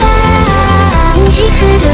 感じする